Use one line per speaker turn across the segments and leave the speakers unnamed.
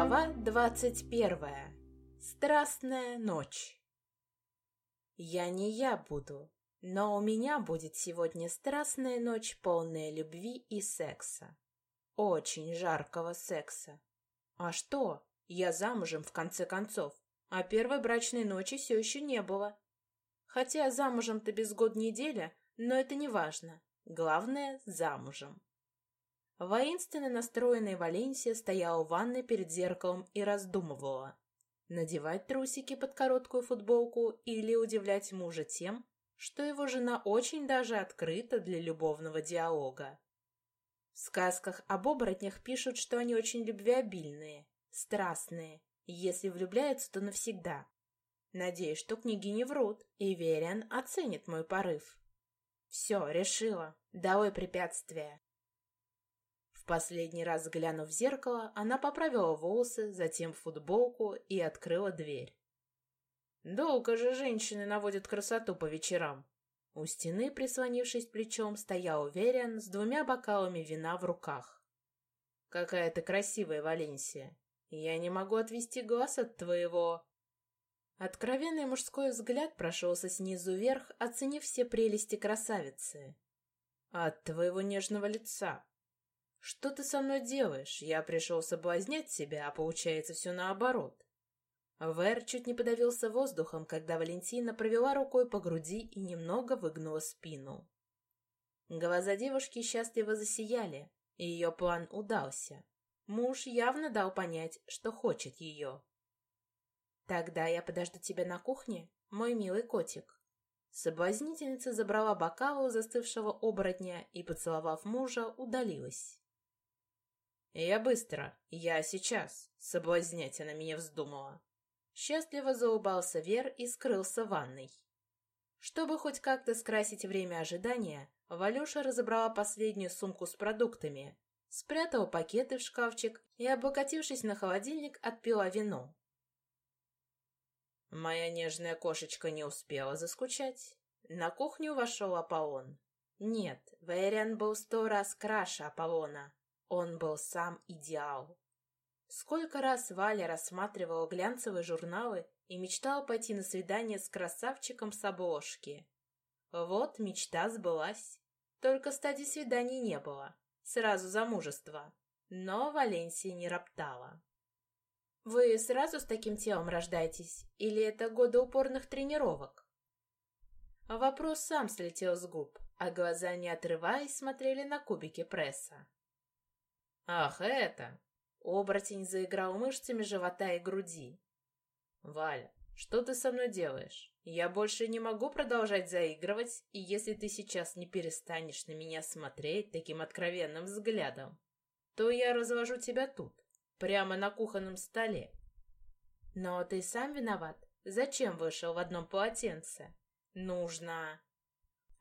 Глава двадцать первая. Страстная ночь. Я не я буду, но у меня будет сегодня страстная ночь, полная любви и секса. Очень жаркого секса. А что? Я замужем, в конце концов, а первой брачной ночи все еще не было. Хотя замужем-то без год неделя, но это не важно. Главное — замужем. Воинственно настроенная Валенсия стояла в ванной перед зеркалом и раздумывала, надевать трусики под короткую футболку или удивлять мужа тем, что его жена очень даже открыта для любовного диалога. В сказках об оборотнях пишут, что они очень любвеобильные, страстные, и если влюбляются, то навсегда. Надеюсь, что книги не врут, и Вериан оценит мой порыв. Все, решила. Долой препятствия. В последний раз глянув в зеркало, она поправила волосы, затем футболку и открыла дверь. Долго же женщины наводят красоту по вечерам. У стены, прислонившись плечом, стоял Вериан с двумя бокалами вина в руках. «Какая ты красивая, Валенсия! Я не могу отвести глаз от твоего...» Откровенный мужской взгляд прошелся снизу вверх, оценив все прелести красавицы. «От твоего нежного лица!» «Что ты со мной делаешь? Я пришел соблазнять тебя, а получается все наоборот». Вэр чуть не подавился воздухом, когда Валентина провела рукой по груди и немного выгнула спину. Глаза девушки счастливо засияли, и ее план удался. Муж явно дал понять, что хочет ее. «Тогда я подожду тебя на кухне, мой милый котик». Соблазнительница забрала бокал у застывшего оборотня и, поцеловав мужа, удалилась. «Я быстро. Я сейчас. Соблазнять она меня вздумала». Счастливо заулыбался Вер и скрылся в ванной. Чтобы хоть как-то скрасить время ожидания, Валюша разобрала последнюю сумку с продуктами, спрятала пакеты в шкафчик и, облокотившись на холодильник, отпила вино. Моя нежная кошечка не успела заскучать. На кухню вошел Аполлон. Нет, Вэриан был сто раз краше Аполлона. Он был сам идеал. Сколько раз Валя рассматривала глянцевые журналы и мечтала пойти на свидание с красавчиком с обложки. Вот мечта сбылась. Только стадии свиданий не было. Сразу замужество. Но Валенсия не роптала. «Вы сразу с таким телом рождаетесь? Или это годы упорных тренировок?» Вопрос сам слетел с губ, а глаза, не отрываясь, смотрели на кубики пресса. «Ах, это!» Оборотень заиграл мышцами живота и груди. «Валя, что ты со мной делаешь? Я больше не могу продолжать заигрывать, и если ты сейчас не перестанешь на меня смотреть таким откровенным взглядом, то я развожу тебя тут, прямо на кухонном столе». «Но ты сам виноват. Зачем вышел в одном полотенце? Нужно...»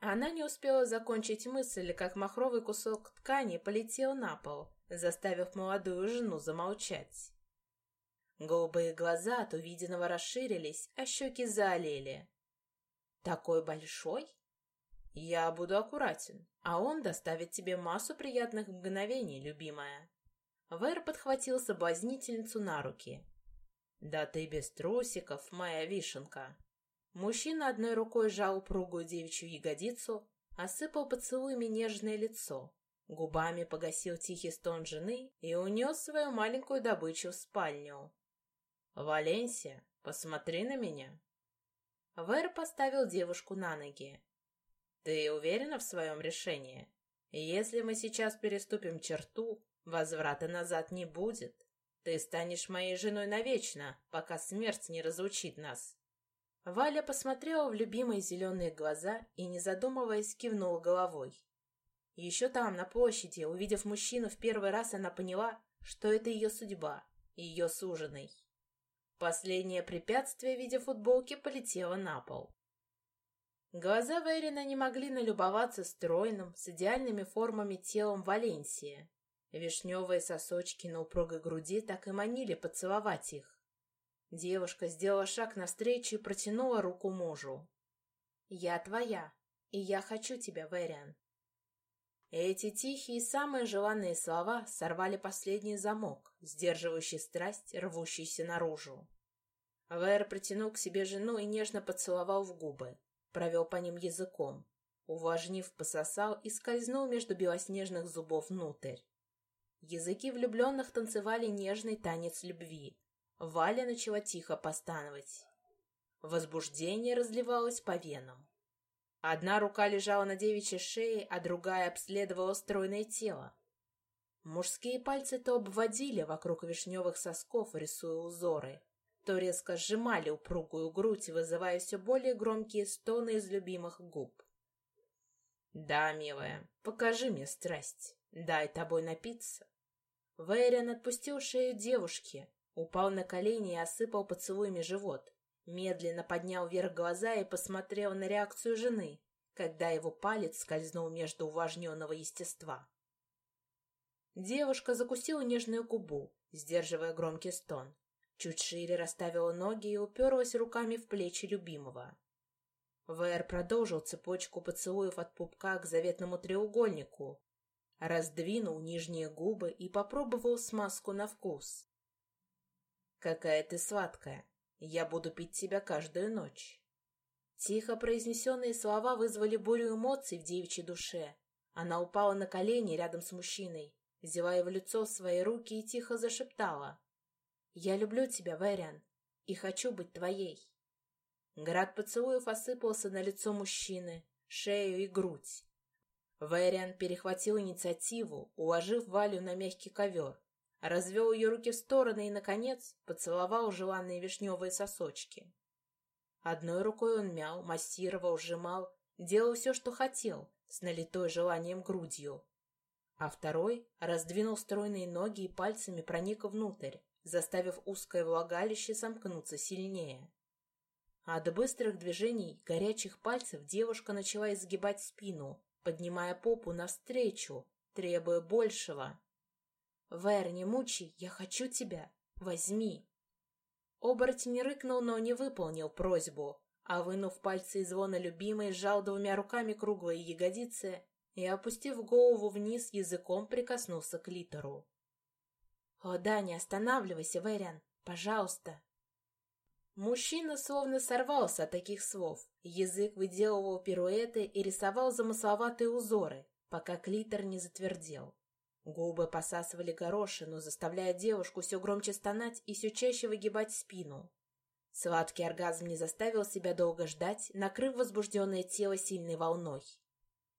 Она не успела закончить мысль, как махровый кусок ткани полетел на пол, заставив молодую жену замолчать. Голубые глаза от увиденного расширились, а щеки заолели. «Такой большой?» «Я буду аккуратен, а он доставит тебе массу приятных мгновений, любимая». Вэр подхватил соблазнительницу на руки. «Да ты без трусиков, моя вишенка!» Мужчина одной рукой сжал упругую девичью ягодицу, осыпал поцелуями нежное лицо, Губами погасил тихий стон жены и унес свою маленькую добычу в спальню. «Валенсия, посмотри на меня!» Вэр поставил девушку на ноги. «Ты уверена в своем решении? Если мы сейчас переступим черту, возврата назад не будет. Ты станешь моей женой навечно, пока смерть не разлучит нас». Валя посмотрела в любимые зеленые глаза и, не задумываясь, кивнула головой. Еще там, на площади, увидев мужчину в первый раз, она поняла, что это ее судьба, ее суженый. Последнее препятствие в виде футболки полетело на пол. Глаза Верина не могли налюбоваться стройным, с идеальными формами телом Валенсии. Вишневые сосочки на упругой груди так и манили поцеловать их. Девушка сделала шаг навстречу и протянула руку мужу. «Я твоя, и я хочу тебя, Вериан. Эти тихие, самые желанные слова сорвали последний замок, сдерживающий страсть, рвущийся наружу. Вэр притянул к себе жену и нежно поцеловал в губы, провел по ним языком, увлажнив, пососал и скользнул между белоснежных зубов внутрь. Языки влюбленных танцевали нежный танец любви. Валя начала тихо постановать. Возбуждение разливалось по венам. Одна рука лежала на девичьей шее, а другая обследовала стройное тело. Мужские пальцы то обводили вокруг вишневых сосков, рисуя узоры, то резко сжимали упругую грудь, вызывая все более громкие стоны из любимых губ. «Да, милая, покажи мне страсть, дай тобой напиться». Вэриан отпустил шею девушки, упал на колени и осыпал поцелуями живот, медленно поднял вверх глаза и посмотрел на реакцию жены, когда его палец скользнул между увлажненного естества. Девушка закусила нежную губу, сдерживая громкий стон. Чуть шире расставила ноги и уперлась руками в плечи любимого. Вэр продолжил цепочку поцелуев от пупка к заветному треугольнику, раздвинул нижние губы и попробовал смазку на вкус. «Какая ты сладкая! Я буду пить тебя каждую ночь!» Тихо произнесенные слова вызвали бурю эмоций в девичьей душе. Она упала на колени рядом с мужчиной, взяла его лицо в свои руки и тихо зашептала. «Я люблю тебя, Вэриан, и хочу быть твоей!» Град поцелуев осыпался на лицо мужчины, шею и грудь. Вэриан перехватил инициативу, уложив Валю на мягкий ковер, развел ее руки в стороны и, наконец, поцеловал желанные вишневые сосочки. Одной рукой он мял, массировал, сжимал, делал все, что хотел, с налитой желанием грудью. А второй раздвинул стройные ноги и пальцами проник внутрь, заставив узкое влагалище сомкнуться сильнее. От быстрых движений горячих пальцев девушка начала изгибать спину, поднимая попу навстречу, требуя большего. «Вэр, не мучай, я хочу тебя. Возьми!» Оборотень рыкнул, но не выполнил просьбу, а, вынув пальцы из звона любимой, сжал двумя руками круглые ягодицы и, опустив голову вниз, языком прикоснулся к литеру. «О да, не останавливайся, Вэриан, пожалуйста!» Мужчина словно сорвался от таких слов. Язык выделывал пируэты и рисовал замысловатые узоры, пока клитор не затвердел. Губы посасывали горошину, заставляя девушку все громче стонать и все чаще выгибать спину. Сладкий оргазм не заставил себя долго ждать, накрыв возбужденное тело сильной волной.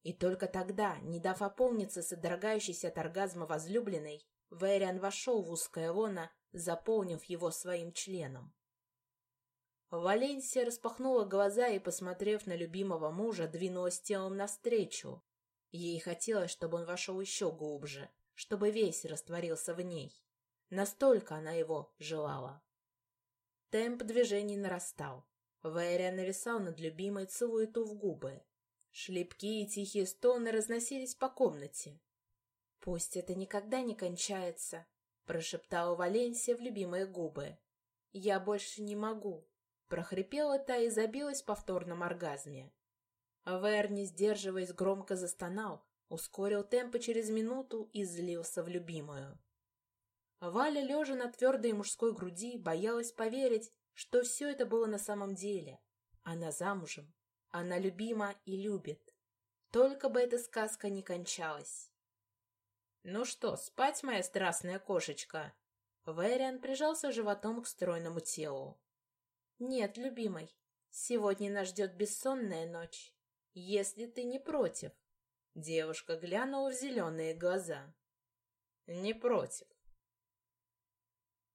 И только тогда, не дав опомниться содрогающейся от оргазма возлюбленной, Вэриан вошел в узкое лоно, заполнив его своим членом. Валенсия распахнула глаза и, посмотрев на любимого мужа, двинулась телом навстречу. Ей хотелось, чтобы он вошел еще глубже, чтобы весь растворился в ней. Настолько она его желала. Темп движений нарастал. Вэйрия нависал над любимой, целуя ту в губы. Шлепки и тихие стоны разносились по комнате. «Пусть это никогда не кончается», — прошептала Валенсия в любимые губы. «Я больше не могу» прохрипела та и забилась в повторном оргазме. Вэр, не сдерживаясь, громко застонал, ускорил темпы через минуту и злился в любимую. Валя, лежа на твердой мужской груди, боялась поверить, что все это было на самом деле. Она замужем, она любима и любит. Только бы эта сказка не кончалась. «Ну что, спать, моя страстная кошечка?» Вэриан прижался животом к стройному телу. «Нет, любимый, сегодня нас ждет бессонная ночь, если ты не против». Девушка глянула в зеленые глаза. «Не против.